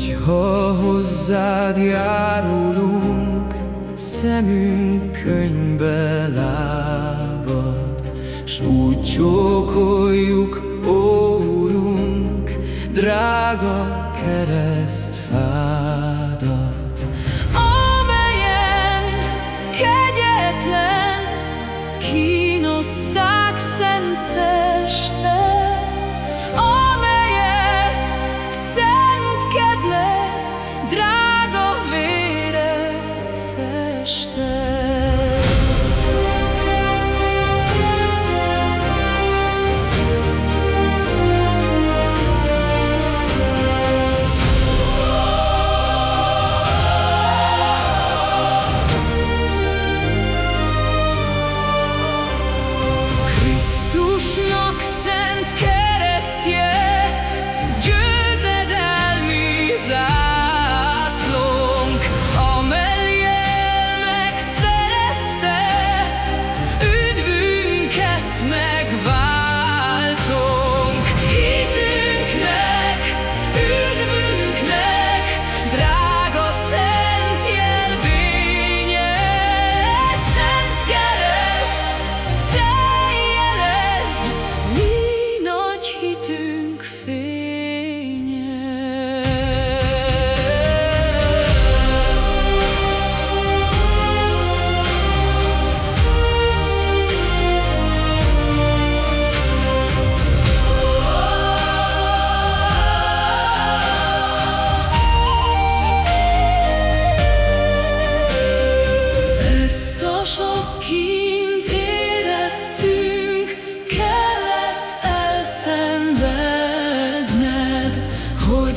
hogy ha hozzád járulunk, szemünk könyvbe lábad, s úgy csókoljuk, ó, drága keresztfát. Krishna sent.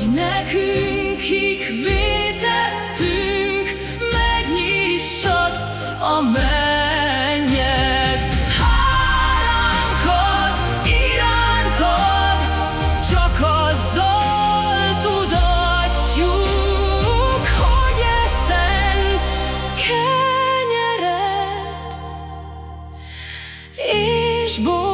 Nekünk, kik vétettünk, megnyissad a mennyet. Hálánkat irántad, csak azzal tudatjuk, hogy eszent kenyeret és bor.